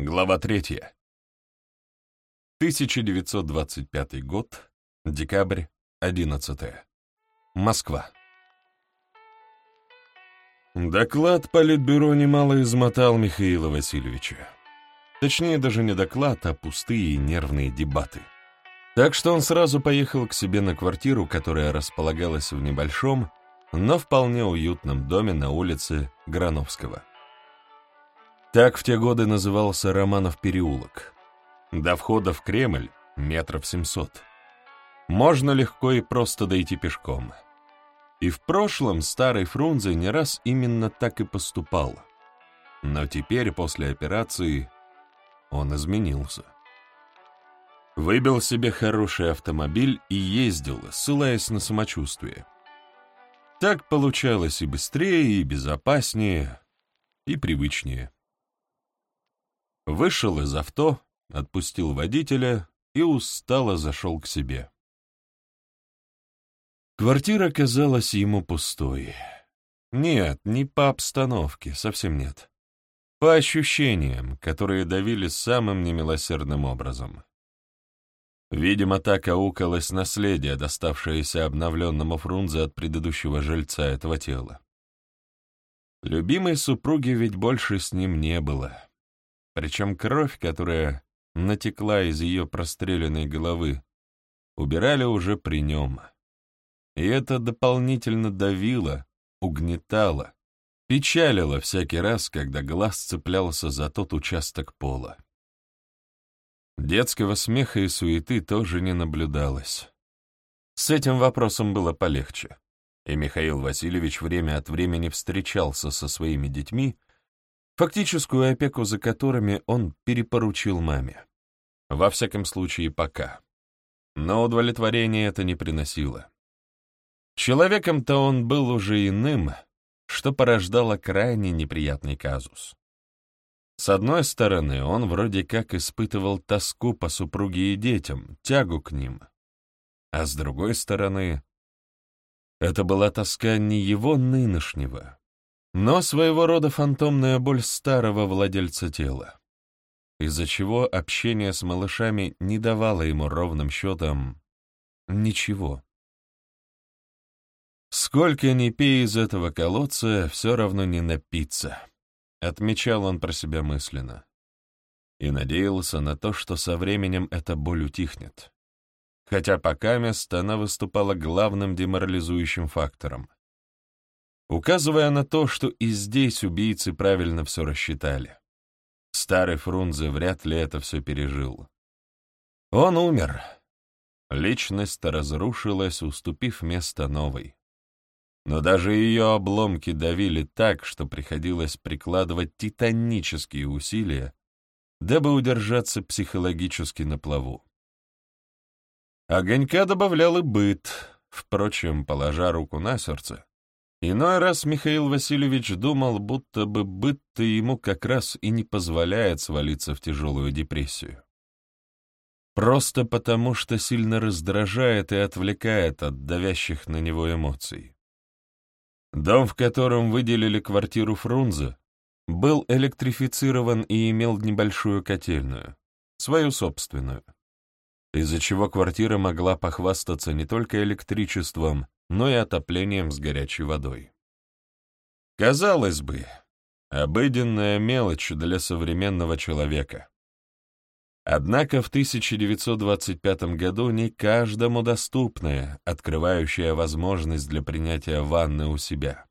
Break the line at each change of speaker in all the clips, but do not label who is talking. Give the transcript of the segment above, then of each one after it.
Глава третья. 1925 год, декабрь, 11. Москва. Доклад Политбюро немало измотал Михаила Васильевича. Точнее, даже не доклад, а пустые и нервные дебаты. Так что он сразу поехал к себе на квартиру, которая располагалась в небольшом, но вполне уютном доме на улице Грановского. Так в те годы назывался Романов переулок. До входа в Кремль метров семьсот. Можно легко и просто дойти пешком. И в прошлом старый Фрунзе не раз именно так и поступал. Но теперь, после операции, он изменился. Выбил себе хороший автомобиль и ездил, ссылаясь на самочувствие. Так получалось и быстрее, и безопаснее, и привычнее. Вышел из авто, отпустил водителя и устало зашел к себе. Квартира казалась ему пустой. Нет, не по обстановке, совсем нет. По ощущениям, которые давили самым немилосердным образом. Видимо, так аукалось наследие, доставшееся обновленному Фрунзе от предыдущего жильца этого тела. Любимой супруги ведь больше с ним не было. Причем кровь, которая натекла из ее простреленной головы, убирали уже при нем. И это дополнительно давило, угнетало, печалило всякий раз, когда глаз цеплялся за тот участок пола. Детского смеха и суеты тоже не наблюдалось. С этим вопросом было полегче, и Михаил Васильевич время от времени встречался со своими детьми, фактическую опеку за которыми он перепоручил маме. Во всяком случае, пока. Но удовлетворения это не приносило. Человеком-то он был уже иным, что порождало крайне неприятный казус. С одной стороны, он вроде как испытывал тоску по супруге и детям, тягу к ним. А с другой стороны, это была тоска не его нынешнего, но своего рода фантомная боль старого владельца тела, из-за чего общение с малышами не давало ему ровным счетом ничего. Сколько ни пей из этого колодца, все равно не напиться, отмечал он про себя мысленно. И надеялся на то, что со временем эта боль утихнет. Хотя пока мест она выступала главным деморализующим фактором указывая на то, что и здесь убийцы правильно все рассчитали. Старый Фрунзе вряд ли это все пережил. Он умер. Личность разрушилась, уступив место новой. Но даже ее обломки давили так, что приходилось прикладывать титанические усилия, дабы удержаться психологически на плаву. Огонька добавлял и быт, впрочем, положа руку на сердце, Иной раз Михаил Васильевич думал, будто бы быт-то ему как раз и не позволяет свалиться в тяжелую депрессию. Просто потому, что сильно раздражает и отвлекает от давящих на него эмоций. Дом, в котором выделили квартиру Фрунзе, был электрифицирован и имел небольшую котельную, свою собственную, из-за чего квартира могла похвастаться не только электричеством, но и отоплением с горячей водой. Казалось бы, обыденная мелочь для современного человека. Однако в 1925 году не каждому доступная, открывающая возможность для принятия ванны у себя.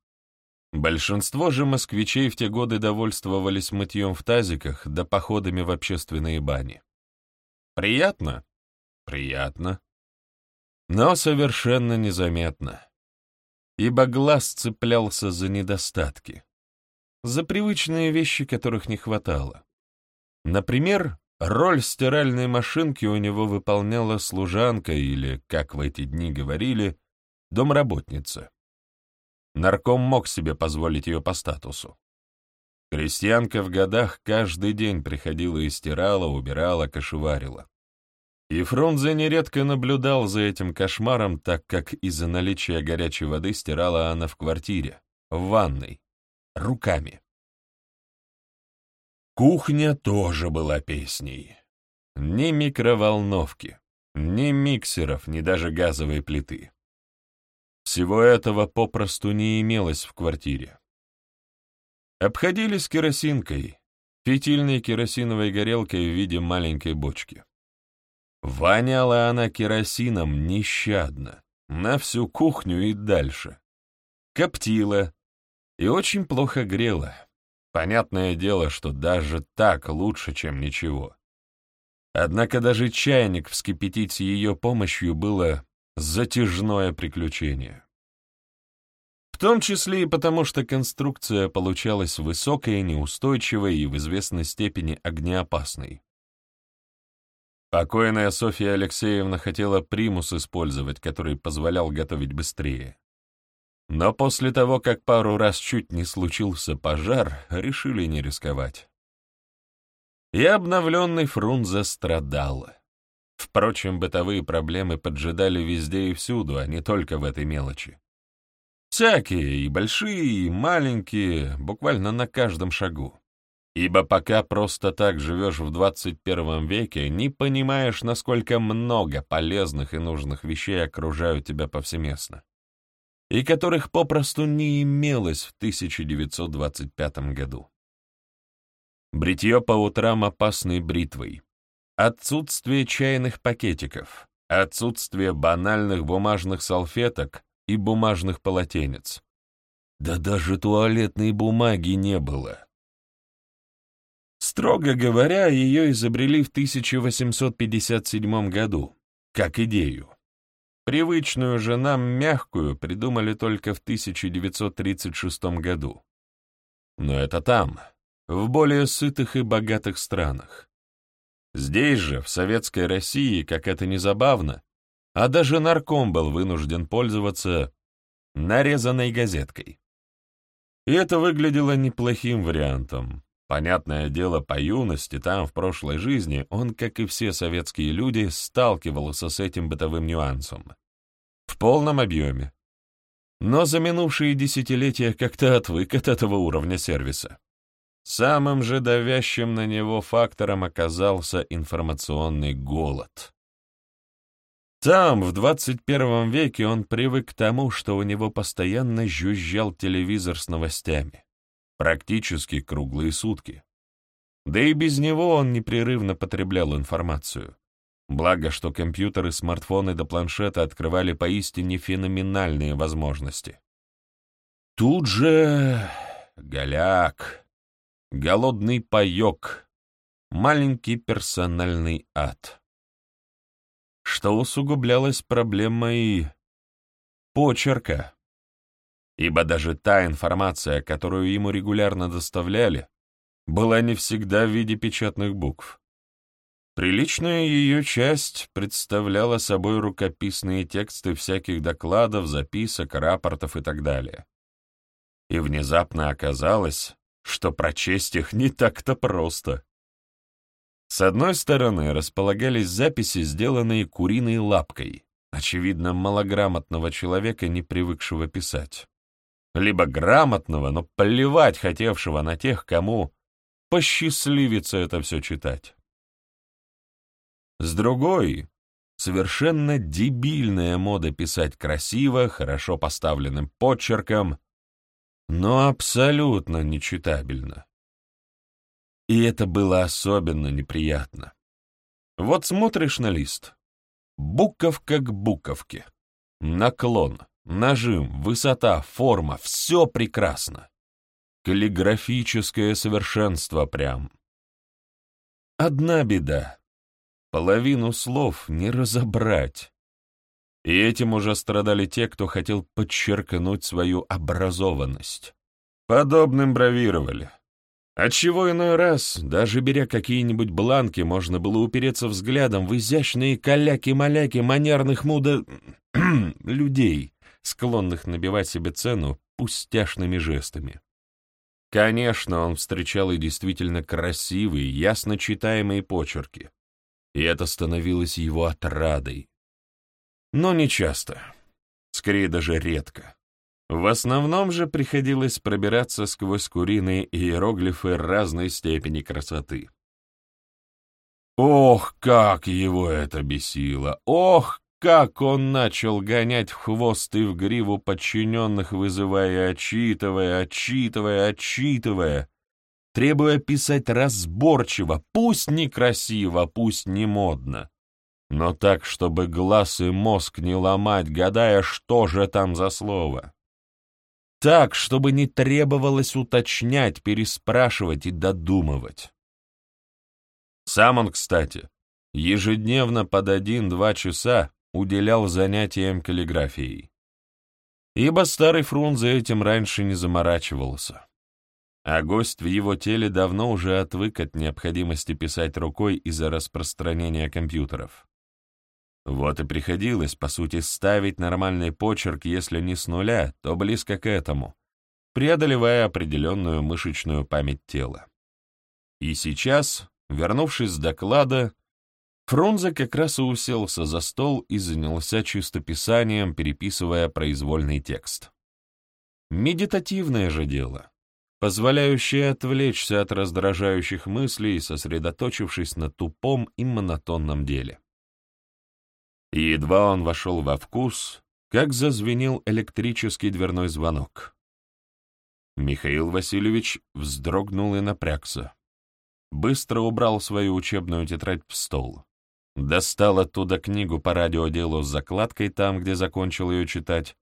Большинство же москвичей в те годы довольствовались мытьем в тазиках да походами в общественные бани. Приятно? Приятно но совершенно незаметно, ибо глаз цеплялся за недостатки, за привычные вещи, которых не хватало. Например, роль стиральной машинки у него выполняла служанка или, как в эти дни говорили, домработница. Нарком мог себе позволить ее по статусу. Крестьянка в годах каждый день приходила и стирала, убирала, кошеварила. И Фрунзе нередко наблюдал за этим кошмаром, так как из-за наличия горячей воды стирала она в квартире, в ванной, руками. Кухня тоже была песней. Ни микроволновки, ни миксеров, ни даже газовой плиты. Всего этого попросту не имелось в квартире. Обходились керосинкой, фитильной керосиновой горелкой в виде маленькой бочки. Воняла она керосином нещадно, на всю кухню и дальше. Коптила и очень плохо грела. Понятное дело, что даже так лучше, чем ничего. Однако даже чайник вскипятить с ее помощью было затяжное приключение. В том числе и потому, что конструкция получалась высокой, неустойчивой и в известной степени огнеопасной. Покойная Софья Алексеевна хотела примус использовать, который позволял готовить быстрее. Но после того, как пару раз чуть не случился пожар, решили не рисковать. И обновленный Фрунзе страдал. Впрочем, бытовые проблемы поджидали везде и всюду, а не только в этой мелочи. Всякие, и большие, и маленькие, буквально на каждом шагу. Ибо пока просто так живешь в 21 веке, не понимаешь, насколько много полезных и нужных вещей окружают тебя повсеместно и которых попросту не имелось в 1925 году. Бритье по утрам опасной бритвой, отсутствие чайных пакетиков, отсутствие банальных бумажных салфеток и бумажных полотенец. Да даже туалетной бумаги не было. Строго говоря, ее изобрели в 1857 году, как идею. Привычную же нам мягкую придумали только в 1936 году. Но это там, в более сытых и богатых странах. Здесь же, в советской России, как это не забавно, а даже нарком был вынужден пользоваться нарезанной газеткой. И это выглядело неплохим вариантом. Понятное дело, по юности, там, в прошлой жизни, он, как и все советские люди, сталкивался с этим бытовым нюансом. В полном объеме. Но за минувшие десятилетия как-то отвык от этого уровня сервиса. Самым же давящим на него фактором оказался информационный голод. Там, в 21 веке, он привык к тому, что у него постоянно жужжал телевизор с новостями практически круглые сутки. Да и без него он непрерывно потреблял информацию. Благо, что компьютеры, смартфоны до планшета открывали поистине феноменальные возможности. Тут же голяк, голодный паёк, маленький персональный ад. Что усугублялось проблемой почерка ибо даже та информация, которую ему регулярно доставляли, была не всегда в виде печатных букв. Приличная ее часть представляла собой рукописные тексты всяких докладов, записок, рапортов и так далее. И внезапно оказалось, что прочесть их не так-то просто. С одной стороны располагались записи, сделанные куриной лапкой, очевидно, малограмотного человека, не привыкшего писать либо грамотного, но плевать хотевшего на тех, кому посчастливится это все читать. С другой, совершенно дебильная мода писать красиво, хорошо поставленным подчерком, но абсолютно нечитабельно. И это было особенно неприятно. Вот смотришь на лист. Буковка к буковке. Наклон. Нажим, высота, форма — все прекрасно. Каллиграфическое совершенство прям. Одна беда. Половину слов не разобрать. И этим уже страдали те, кто хотел подчеркнуть свою образованность. Подобным бравировали. Отчего иной раз, даже беря какие-нибудь бланки, можно было упереться взглядом в изящные каляки-маляки манерных муда... людей, склонных набивать себе цену пустяшными жестами. Конечно, он встречал и действительно красивые, ясно читаемые почерки, и это становилось его отрадой. Но не часто, скорее даже редко. В основном же приходилось пробираться сквозь куриные иероглифы разной степени красоты. Ох, как его это бесило! Ох, как он начал гонять в хвост и в гриву подчиненных, вызывая, отчитывая, отчитывая, отчитывая, требуя писать разборчиво, пусть некрасиво, пусть не модно, но так, чтобы глаз и мозг не ломать, гадая, что же там за слово. Так, чтобы не требовалось уточнять, переспрашивать и додумывать. Сам он, кстати, ежедневно под один-два часа уделял занятиям каллиграфией. Ибо старый Фрунзе этим раньше не заморачивался. А гость в его теле давно уже отвык от необходимости писать рукой из-за распространения компьютеров. Вот и приходилось, по сути, ставить нормальный почерк, если не с нуля, то близко к этому, преодолевая определенную мышечную память тела. И сейчас, вернувшись с доклада, Фрунзе как раз и уселся за стол и занялся чистописанием, переписывая произвольный текст. Медитативное же дело, позволяющее отвлечься от раздражающих мыслей, сосредоточившись на тупом и монотонном деле. Едва он вошел во вкус, как зазвенел электрический дверной звонок. Михаил Васильевич вздрогнул и напрягся. Быстро убрал свою учебную тетрадь в стол. Достал оттуда книгу по радиоделу с закладкой там, где закончил ее читать,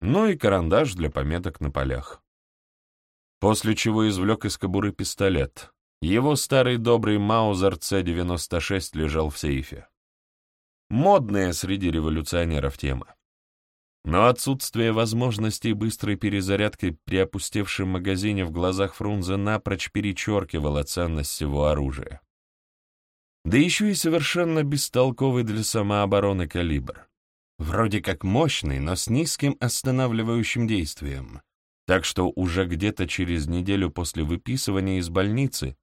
ну и карандаш для пометок на полях. После чего извлек из кобуры пистолет. Его старый добрый Маузер С-96 лежал в сейфе. Модная среди революционеров тема. Но отсутствие возможности быстрой перезарядки при опустевшем магазине в глазах Фрунзе напрочь перечеркивало ценность всего оружия. Да еще и совершенно бестолковый для самообороны калибр. Вроде как мощный, но с низким останавливающим действием. Так что уже где-то через неделю после выписывания из больницы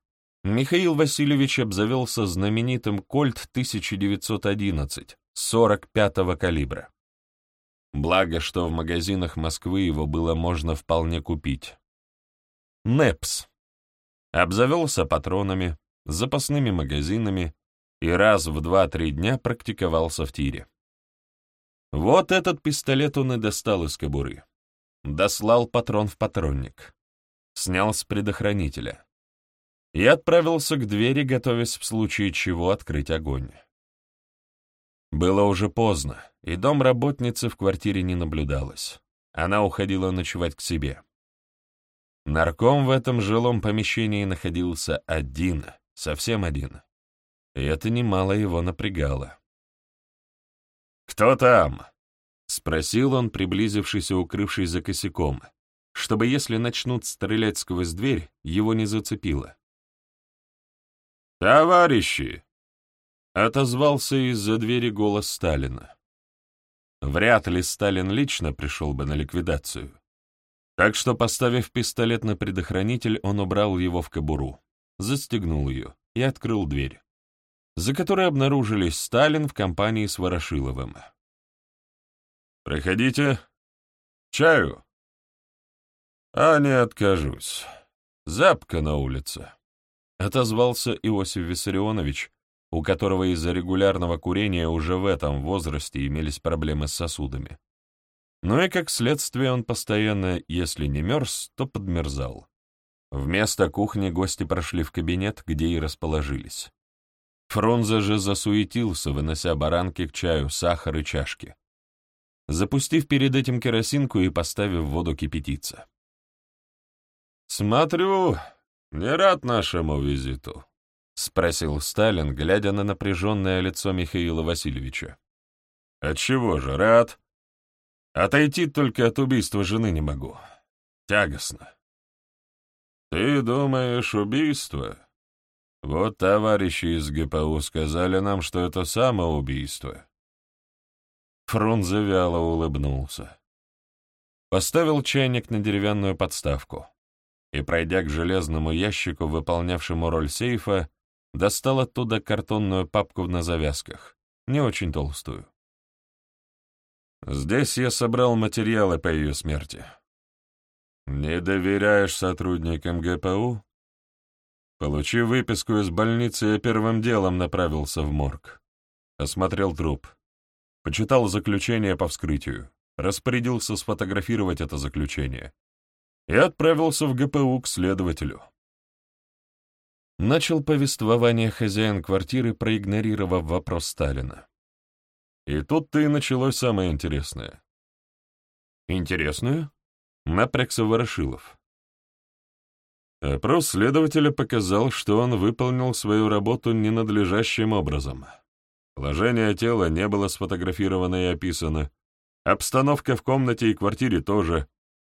Михаил Васильевич обзавелся знаменитым «Кольт 1911» 45-го калибра. Благо, что в магазинах Москвы его было можно вполне купить. НЭПС. Обзавелся патронами, запасными магазинами и раз в два-три дня практиковался в тире. Вот этот пистолет он и достал из кобуры. Дослал патрон в патронник. Снял с предохранителя и отправился к двери, готовясь в случае чего открыть огонь. Было уже поздно, и дом работницы в квартире не наблюдалось. Она уходила ночевать к себе. Нарком в этом жилом помещении находился один, совсем один. И это немало его напрягало. «Кто там?» — спросил он, приблизившись и укрывшись за косяком, чтобы, если начнут стрелять сквозь дверь, его не зацепило. «Товарищи!» — отозвался из-за двери голос Сталина. Вряд ли Сталин лично пришел бы на ликвидацию. Так что, поставив пистолет на предохранитель, он убрал его в кобуру, застегнул ее и открыл дверь, за которой обнаружились Сталин в компании с Ворошиловым. «Проходите. Чаю?» «А не откажусь. Запка на улице» отозвался Иосиф Виссарионович, у которого из-за регулярного курения уже в этом возрасте имелись проблемы с сосудами. Ну и как следствие он постоянно, если не мерз, то подмерзал. Вместо кухни гости прошли в кабинет, где и расположились. Фрунзе же засуетился, вынося баранки к чаю, сахар и чашки. Запустив перед этим керосинку и поставив воду кипятиться. «Смотрю, «Не рад нашему визиту?» — спросил Сталин, глядя на напряженное лицо Михаила Васильевича. «Отчего же, рад? Отойти только от убийства жены не могу. Тягостно». «Ты думаешь, убийство?» «Вот товарищи из ГПУ сказали нам, что это самоубийство». Фрунзе вяло улыбнулся. Поставил чайник на деревянную подставку и, пройдя к железному ящику, выполнявшему роль сейфа, достал оттуда картонную папку на завязках, не очень толстую. Здесь я собрал материалы по ее смерти. Не доверяешь сотрудникам ГПУ? Получив выписку из больницы, я первым делом направился в морг. Осмотрел труп. Почитал заключение по вскрытию. Распорядился сфотографировать это заключение. И отправился в ГПУ к следователю. Начал повествование хозяин квартиры, проигнорировав вопрос Сталина. И тут-то и началось самое интересное. «Интересное?» — напрягся Ворошилов. Опрос следователя показал, что он выполнил свою работу ненадлежащим образом. Положение тела не было сфотографировано и описано. Обстановка в комнате и квартире тоже.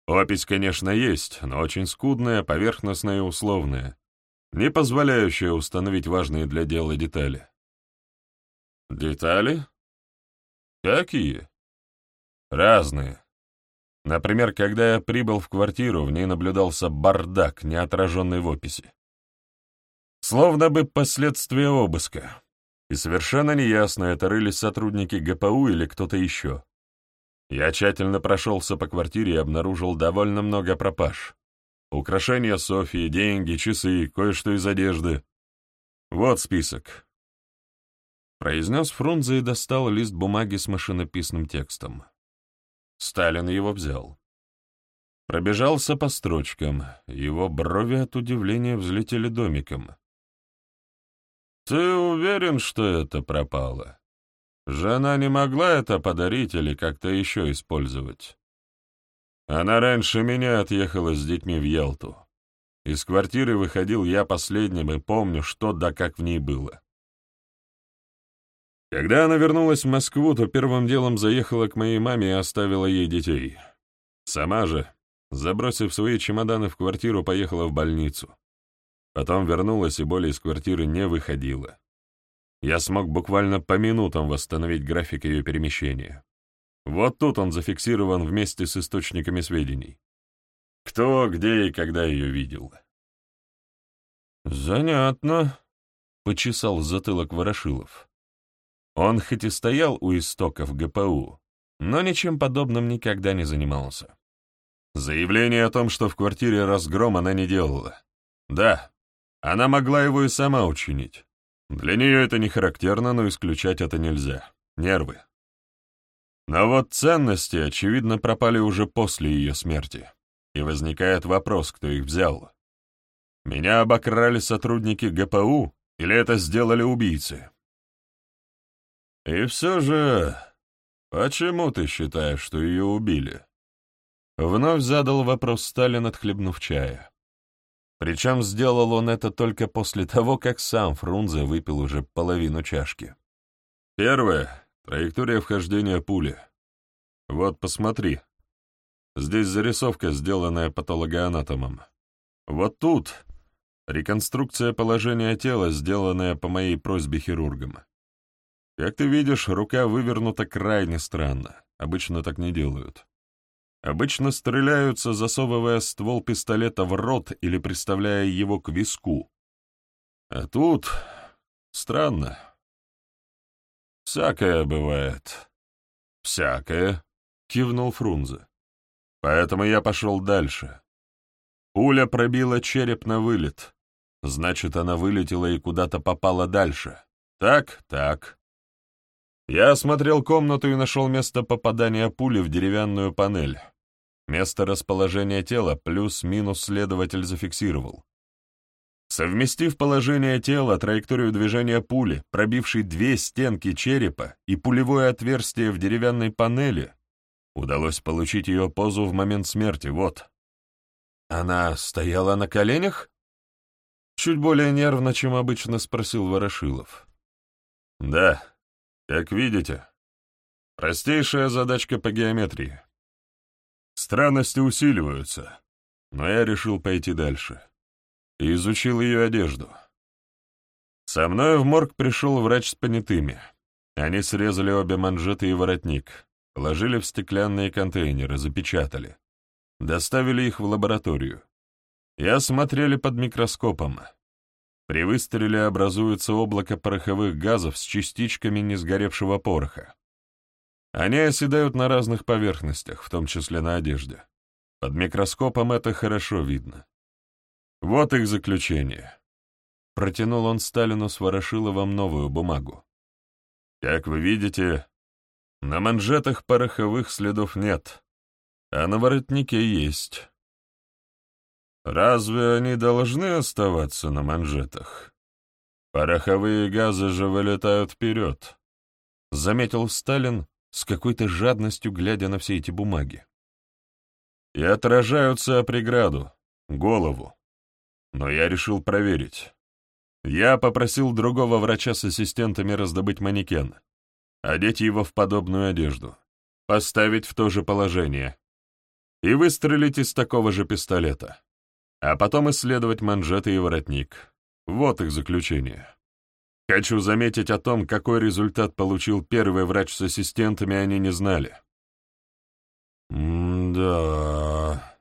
Опись, конечно, есть, но очень скудная, поверхностная и условная, не позволяющая установить важные для дела детали. Детали? Какие? Разные. Например, когда я прибыл в квартиру, в ней наблюдался бардак, не отраженный в описи. Словно бы последствия обыска. И совершенно неясно, это рылись сотрудники ГПУ или кто-то еще. Я тщательно прошелся по квартире и обнаружил довольно много пропаж. Украшения Софии, деньги, часы, кое-что из одежды. Вот список произнес Фрунзе и достал лист бумаги с машинописным текстом. Сталин его взял. Пробежался по строчкам, его брови от удивления взлетели домиком. «Ты уверен, что это пропало? Жена не могла это подарить или как-то еще использовать?» Она раньше меня отъехала с детьми в Ялту. Из квартиры выходил я последним и помню, что да как в ней было. Когда она вернулась в Москву, то первым делом заехала к моей маме и оставила ей детей. Сама же, забросив свои чемоданы в квартиру, поехала в больницу. Потом вернулась и более из квартиры не выходила. Я смог буквально по минутам восстановить график ее перемещения. Вот тут он зафиксирован вместе с источниками сведений. Кто, где и когда ее видел. «Занятно», — почесал затылок Ворошилов. Он хоть и стоял у истоков ГПУ, но ничем подобным никогда не занимался. Заявление о том, что в квартире разгром, она не делала. Да, она могла его и сама учинить. Для нее это не характерно, но исключать это нельзя. Нервы. Но вот ценности, очевидно, пропали уже после ее смерти. И возникает вопрос, кто их взял. Меня обокрали сотрудники ГПУ или это сделали убийцы? «И все же, почему ты считаешь, что ее убили?» Вновь задал вопрос Сталин, отхлебнув чая. Причем сделал он это только после того, как сам Фрунзе выпил уже половину чашки. Первое — траектория вхождения пули. Вот посмотри. Здесь зарисовка, сделанная патологоанатомом. Вот тут реконструкция положения тела, сделанная по моей просьбе хирургом. Как ты видишь, рука вывернута крайне странно. Обычно так не делают. Обычно стреляются, засовывая ствол пистолета в рот или приставляя его к виску. А тут... странно. «Всякое бывает». «Всякое», — кивнул Фрунзе. «Поэтому я пошел дальше. Пуля пробила череп на вылет. Значит, она вылетела и куда-то попала дальше. Так, так. Я осмотрел комнату и нашел место попадания пули в деревянную панель. Место расположения тела плюс-минус следователь зафиксировал. Совместив положение тела, траекторию движения пули, пробившей две стенки черепа и пулевое отверстие в деревянной панели, удалось получить ее позу в момент смерти, вот. Она стояла на коленях? Чуть более нервно, чем обычно спросил Ворошилов. Да, как видите, простейшая задачка по геометрии. Странности усиливаются, но я решил пойти дальше. И изучил ее одежду. Со мной в морг пришел врач с понятыми. Они срезали обе манжеты и воротник, положили в стеклянные контейнеры, запечатали. Доставили их в лабораторию. И осмотрели под микроскопом. При выстреле образуется облако пороховых газов с частичками несгоревшего пороха. Они оседают на разных поверхностях, в том числе на одежде. Под микроскопом это хорошо видно. Вот их заключение. Протянул он Сталину с Ворошиловым новую бумагу. Как вы видите, на манжетах пороховых следов нет, а на воротнике есть. Разве они должны оставаться на манжетах? Пороховые газы же вылетают вперед, — заметил Сталин с какой-то жадностью, глядя на все эти бумаги. И отражаются о преграду, голову. Но я решил проверить. Я попросил другого врача с ассистентами раздобыть манекен, одеть его в подобную одежду, поставить в то же положение и выстрелить из такого же пистолета, а потом исследовать манжеты и воротник. Вот их заключение. Хочу заметить о том, какой результат получил первый врач с ассистентами, они не знали. «Да...»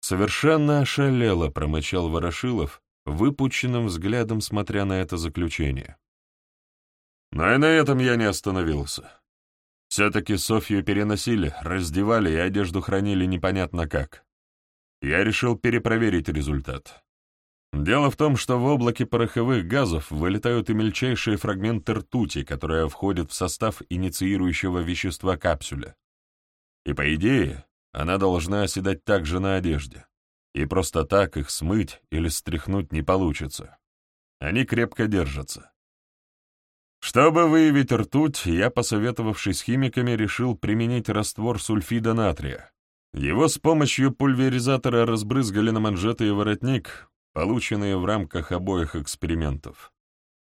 Совершенно ошалело промычал Ворошилов, выпученным взглядом смотря на это заключение. Но и на этом я не остановился. Все-таки Софью переносили, раздевали и одежду хранили непонятно как. Я решил перепроверить результат. Дело в том, что в облаке пороховых газов вылетают и мельчайшие фрагменты ртути, которая входит в состав инициирующего вещества капсуля. И по идее, она должна оседать также на одежде и просто так их смыть или стряхнуть не получится. Они крепко держатся. Чтобы выявить ртуть, я, посоветовавшись с химиками, решил применить раствор сульфида натрия. Его с помощью пульверизатора разбрызгали на манжеты и воротник, полученные в рамках обоих экспериментов,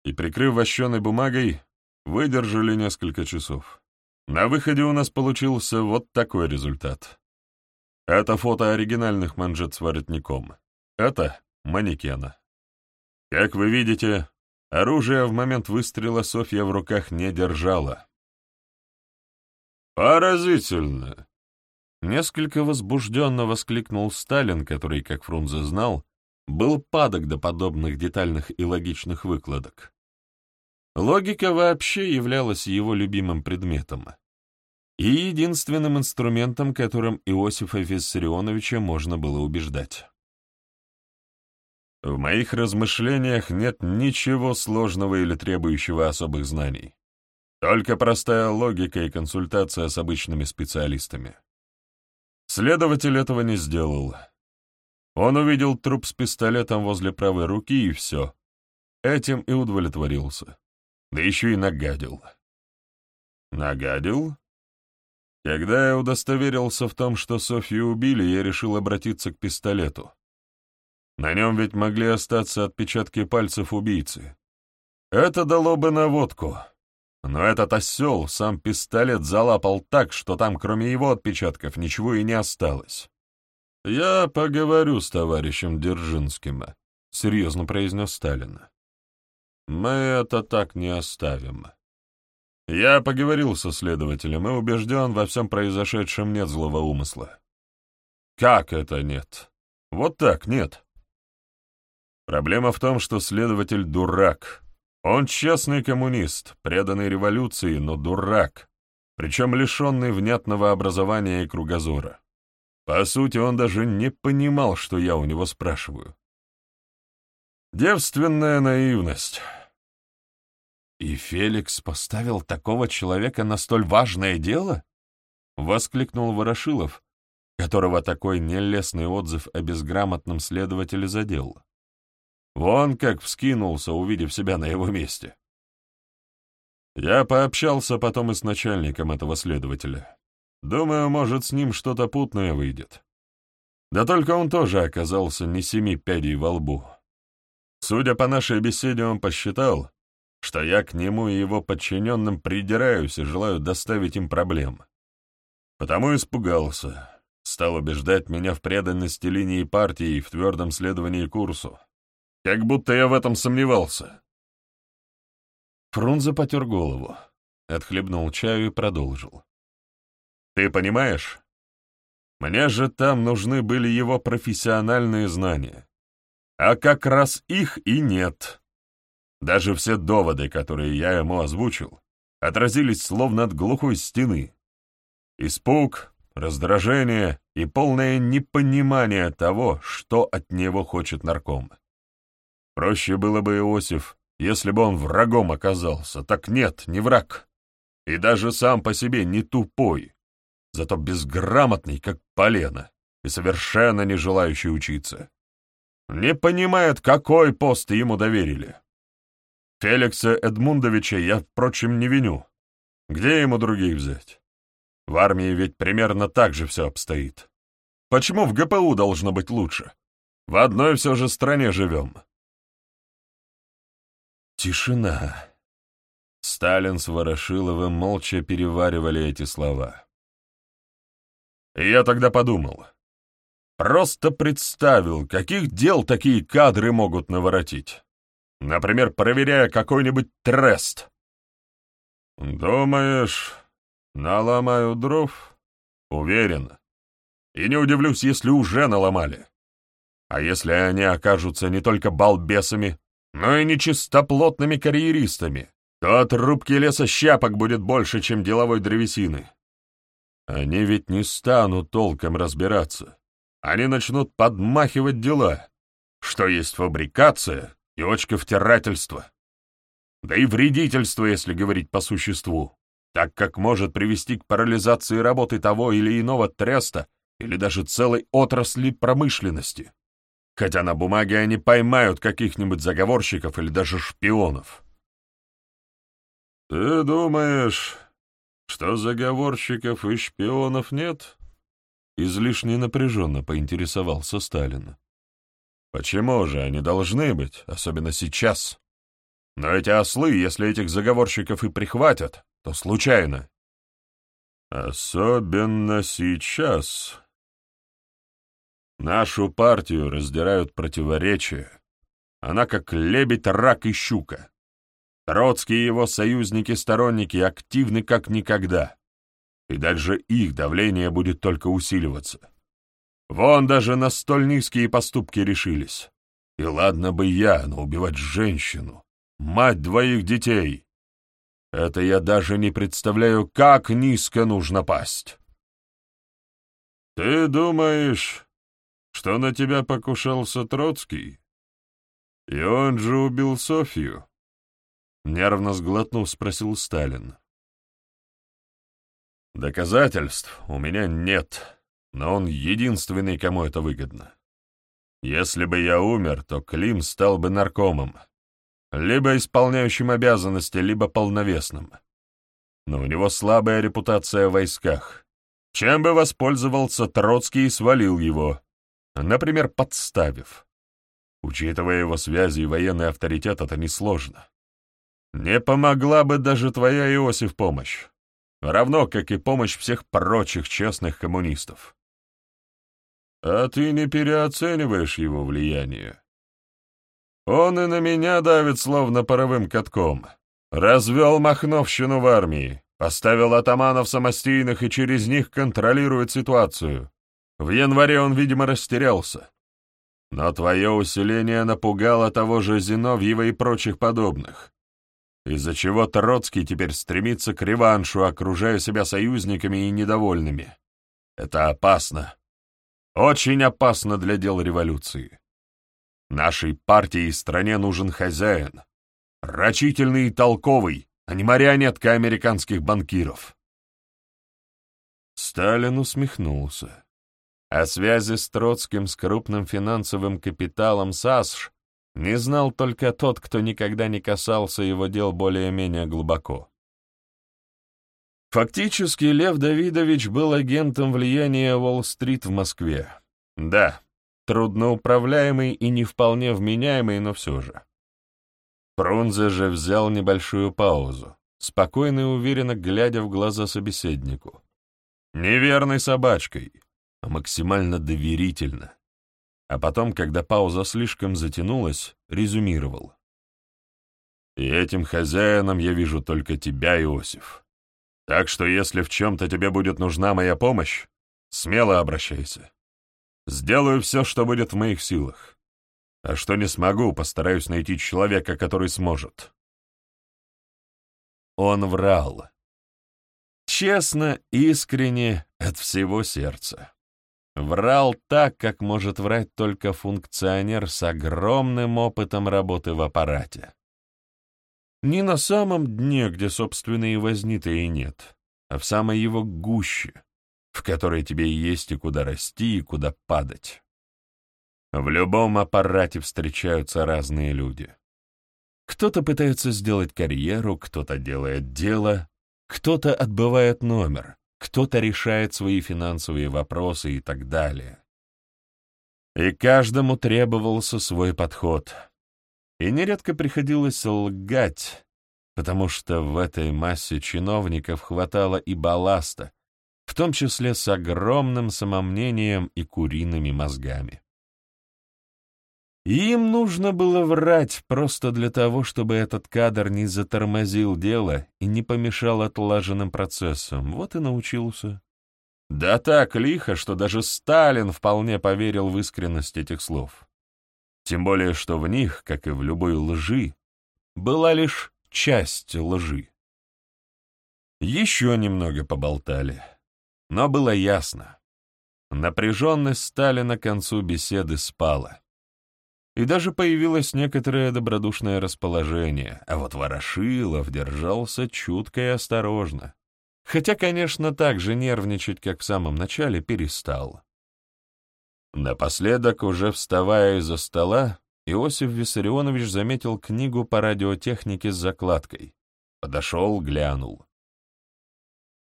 и, прикрыв вощеной бумагой, выдержали несколько часов. На выходе у нас получился вот такой результат. Это фото оригинальных манжет с воротником. Это манекена. Как вы видите, оружие в момент выстрела Софья в руках не держала. «Поразительно!» Несколько возбужденно воскликнул Сталин, который, как Фрунзе знал, был падок до подобных детальных и логичных выкладок. Логика вообще являлась его любимым предметом и единственным инструментом, которым Иосифа Виссарионовича можно было убеждать. В моих размышлениях нет ничего сложного или требующего особых знаний. Только простая логика и консультация с обычными специалистами. Следователь этого не сделал. Он увидел труп с пистолетом возле правой руки, и все. Этим и удовлетворился. Да еще и нагадил. Нагадил? Когда я удостоверился в том, что Софью убили, я решил обратиться к пистолету. На нем ведь могли остаться отпечатки пальцев убийцы. Это дало бы наводку. Но этот осел сам пистолет залапал так, что там кроме его отпечатков ничего и не осталось. «Я поговорю с товарищем Держинским», — серьезно произнес Сталин. «Мы это так не оставим. Я поговорил со следователем и убежден, во всем произошедшем нет злого умысла. Как это нет? Вот так нет. Проблема в том, что следователь дурак. Он честный коммунист, преданный революции, но дурак, причем лишенный внятного образования и кругозора. По сути, он даже не понимал, что я у него спрашиваю. Девственная наивность. «И Феликс поставил такого человека на столь важное дело?» — воскликнул Ворошилов, которого такой нелестный отзыв о безграмотном следователе задел. Вон как вскинулся, увидев себя на его месте. Я пообщался потом и с начальником этого следователя. Думаю, может, с ним что-то путное выйдет. Да только он тоже оказался не семи пядей во лбу. Судя по нашей беседе, он посчитал, что я к нему и его подчиненным придираюсь и желаю доставить им проблем. Потому испугался, стал убеждать меня в преданности линии партии и в твердом следовании курсу. Как будто я в этом сомневался. Фрунзе потер голову, отхлебнул чаю и продолжил. «Ты понимаешь? Мне же там нужны были его профессиональные знания. А как раз их и нет». Даже все доводы, которые я ему озвучил, отразились словно от глухой стены. Испуг, раздражение и полное непонимание того, что от него хочет нарком. Проще было бы Иосиф, если бы он врагом оказался. Так нет, не враг. И даже сам по себе не тупой, зато безграмотный, как полено, и совершенно не желающий учиться. Не понимает, какой пост ему доверили. Феликса Эдмундовича я, впрочем, не виню. Где ему других взять? В армии ведь примерно так же все обстоит. Почему в ГПУ должно быть лучше? В одной все же стране живем. Тишина. Сталин с Ворошиловым молча переваривали эти слова. Я тогда подумал. Просто представил, каких дел такие кадры могут наворотить. Например, проверяя какой-нибудь трест. «Думаешь, наломаю дров?» «Уверен. И не удивлюсь, если уже наломали. А если они окажутся не только балбесами, но и нечистоплотными карьеристами, то от рубки леса щапок будет больше, чем деловой древесины. Они ведь не станут толком разбираться. Они начнут подмахивать дела, что есть фабрикация и очковтирательство. Да и вредительство, если говорить по существу, так как может привести к парализации работы того или иного треста или даже целой отрасли промышленности хотя на бумаге они поймают каких-нибудь заговорщиков или даже шпионов. «Ты думаешь, что заговорщиков и шпионов нет?» Излишне напряженно поинтересовался Сталин. «Почему же они должны быть, особенно сейчас? Но эти ослы, если этих заговорщиков и прихватят, то случайно». «Особенно сейчас», Нашу партию раздирают противоречия. Она как лебедь, рак и щука. Троцкий и его союзники-сторонники активны как никогда. И даже их давление будет только усиливаться. Вон даже на столь низкие поступки решились. И ладно бы я, но убивать женщину, мать двоих детей. Это я даже не представляю, как низко нужно пасть. Ты думаешь, что на тебя покушался Троцкий? И он же убил Софью?» Нервно сглотнув, спросил Сталин. «Доказательств у меня нет, но он единственный, кому это выгодно. Если бы я умер, то Клим стал бы наркомом, либо исполняющим обязанности, либо полновесным. Но у него слабая репутация в войсках. Чем бы воспользовался Троцкий и свалил его, например, подставив. Учитывая его связи и военный авторитет, это несложно. Не помогла бы даже твоя, Иосиф, помощь. Равно, как и помощь всех прочих честных коммунистов. А ты не переоцениваешь его влияние. Он и на меня давит словно паровым катком. Развел Махновщину в армии, поставил атаманов самостийных и через них контролирует ситуацию. В январе он, видимо, растерялся. Но твое усиление напугало того же Зиновьева и прочих подобных, из-за чего Троцкий теперь стремится к реваншу, окружая себя союзниками и недовольными. Это опасно. Очень опасно для дел революции. Нашей партии и стране нужен хозяин. Рачительный и толковый, а не марионетка американских банкиров. Сталин усмехнулся. О связи с Троцким с крупным финансовым капиталом САСШ не знал только тот, кто никогда не касался его дел более-менее глубоко. Фактически Лев Давидович был агентом влияния Уолл-стрит в Москве. Да, трудноуправляемый и не вполне вменяемый, но все же. Фрунзе же взял небольшую паузу, спокойно и уверенно глядя в глаза собеседнику. Неверной собачкой, а максимально доверительно. А потом, когда пауза слишком затянулась, резюмировал. «И этим хозяином я вижу только тебя, Иосиф. Так что если в чем-то тебе будет нужна моя помощь, смело обращайся. Сделаю все, что будет в моих силах. А что не смогу, постараюсь найти человека, который сможет». он врал. Честно, искренне, от всего сердца. Врал так, как может врать только функционер с огромным опытом работы в аппарате. Не на самом дне, где, собственно, и и нет, а в самой его гуще, в которой тебе есть и куда расти, и куда падать. В любом аппарате встречаются разные люди. Кто-то пытается сделать карьеру, кто-то делает дело, кто-то отбывает номер, кто-то решает свои финансовые вопросы и так далее. И каждому требовался свой подход. И нередко приходилось лгать, потому что в этой массе чиновников хватало и балласта, в том числе с огромным самомнением и куриными мозгами. Им нужно было врать просто для того, чтобы этот кадр не затормозил дело и не помешал отлаженным процессам. Вот и научился. Да так лихо, что даже Сталин вполне поверил в искренность этих слов. Тем более, что в них, как и в любой лжи, была лишь часть лжи. Еще немного поболтали, но было ясно. Напряженность Сталина к концу беседы спала и даже появилось некоторое добродушное расположение, а вот Ворошилов держался чутко и осторожно. Хотя, конечно, так же нервничать, как в самом начале, перестал. Напоследок, уже вставая из-за стола, Иосиф Виссарионович заметил книгу по радиотехнике с закладкой. Подошел, глянул.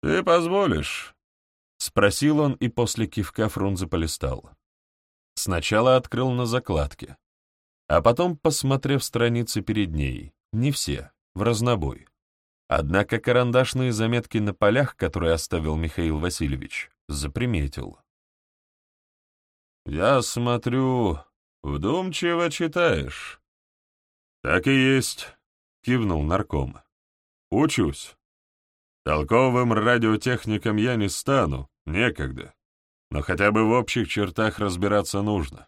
«Ты позволишь?» — спросил он и после кивка Фрунзе полистал. Сначала открыл на закладке а потом, посмотрев страницы перед ней, не все, в разнобой. Однако карандашные заметки на полях, которые оставил Михаил Васильевич, заприметил. «Я смотрю, вдумчиво читаешь». «Так и есть», — кивнул нарком. «Учусь. Толковым радиотехником я не стану, некогда. Но хотя бы в общих чертах разбираться нужно.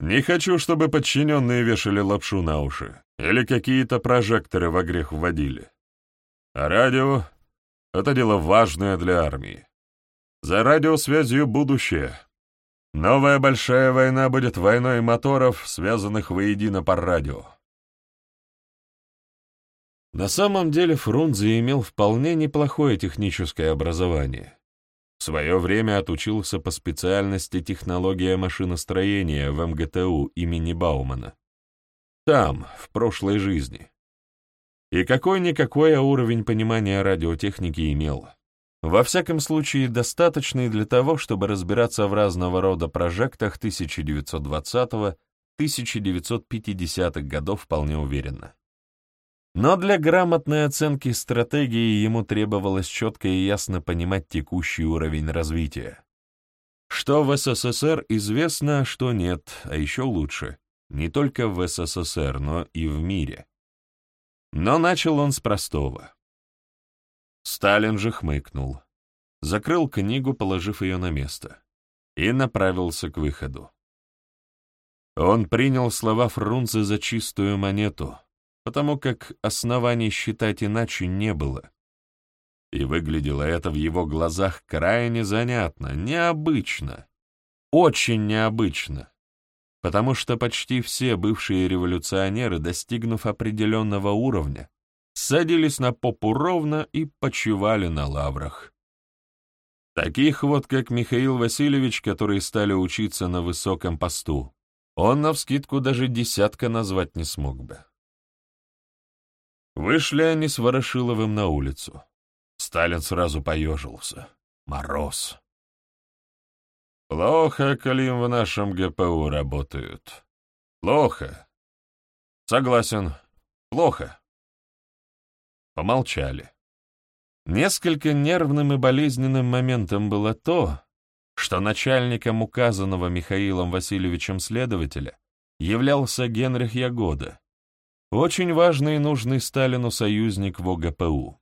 Не хочу, чтобы подчиненные вешали лапшу на уши или какие-то прожекторы в грех вводили. А радио — это дело важное для армии. За радиосвязью будущее. Новая большая война будет войной моторов, связанных воедино по радио. На самом деле Фрунзе имел вполне неплохое техническое образование. В свое время отучился по специальности технология машиностроения в МГТУ имени Баумана. Там, в прошлой жизни. И какой-никакой уровень понимания радиотехники имел. Во всяком случае, достаточный для того, чтобы разбираться в разного рода прожектах 1920-1950-х годов вполне уверенно. Но для грамотной оценки стратегии ему требовалось четко и ясно понимать текущий уровень развития. Что в СССР известно, что нет, а еще лучше, не только в СССР, но и в мире. Но начал он с простого. Сталин же хмыкнул, закрыл книгу, положив ее на место, и направился к выходу. Он принял слова Фрунзе за чистую монету — потому как оснований считать иначе не было. И выглядело это в его глазах крайне занятно, необычно, очень необычно, потому что почти все бывшие революционеры, достигнув определенного уровня, садились на попу ровно и почивали на лаврах. Таких вот, как Михаил Васильевич, которые стали учиться на высоком посту, он навскидку даже десятка назвать не смог бы. Вышли они с Ворошиловым на улицу. Сталин сразу поежился. Мороз. Плохо, Калим, в нашем ГПУ работают. Плохо. Согласен. Плохо. Помолчали. Несколько нервным и болезненным моментом было то, что начальником указанного Михаилом Васильевичем следователя являлся Генрих Ягода, очень важный и нужный Сталину союзник в ОГПУ.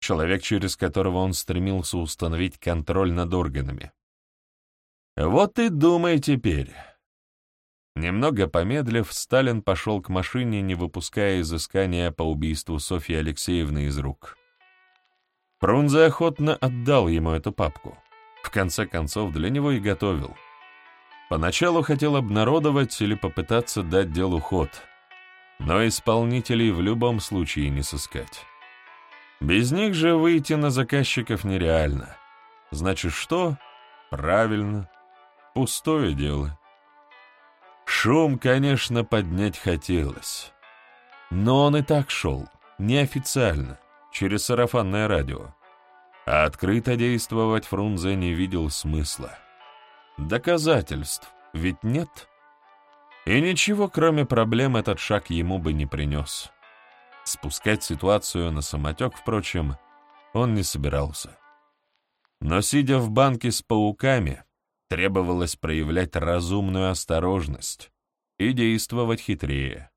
Человек, через которого он стремился установить контроль над органами. Вот и думай теперь. Немного помедлив, Сталин пошел к машине, не выпуская изыскания по убийству Софьи Алексеевны из рук. Фрунзе охотно отдал ему эту папку. В конце концов, для него и готовил. Поначалу хотел обнародовать или попытаться дать делу ход, но исполнителей в любом случае не сыскать. Без них же выйти на заказчиков нереально. Значит, что? Правильно. Пустое дело. Шум, конечно, поднять хотелось. Но он и так шел, неофициально, через сарафанное радио. А открыто действовать Фрунзе не видел смысла. Доказательств ведь нет. И ничего, кроме проблем, этот шаг ему бы не принес. Спускать ситуацию на самотек, впрочем, он не собирался. Но, сидя в банке с пауками, требовалось проявлять разумную осторожность и действовать хитрее.